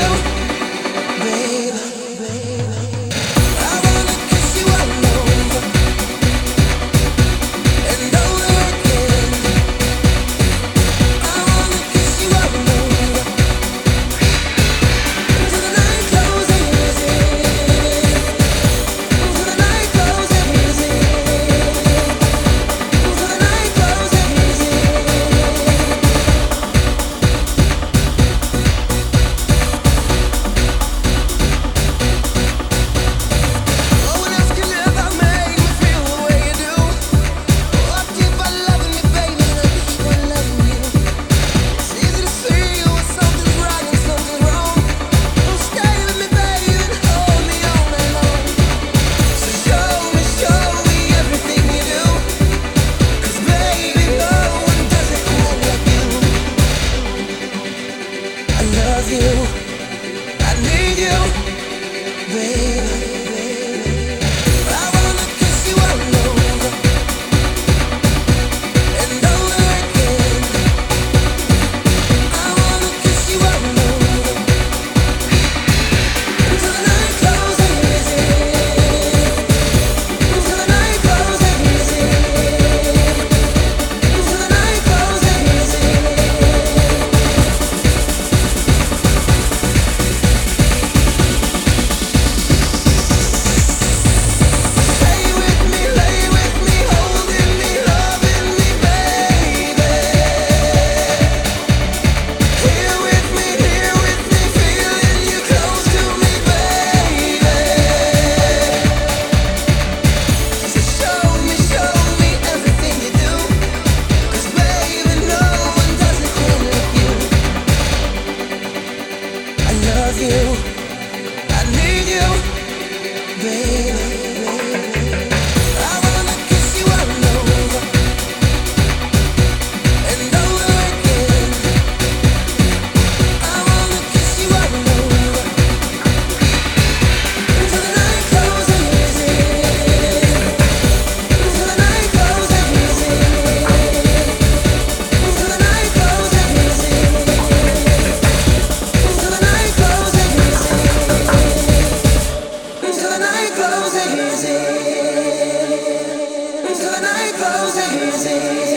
you. baby. Closes in. Until the night closes.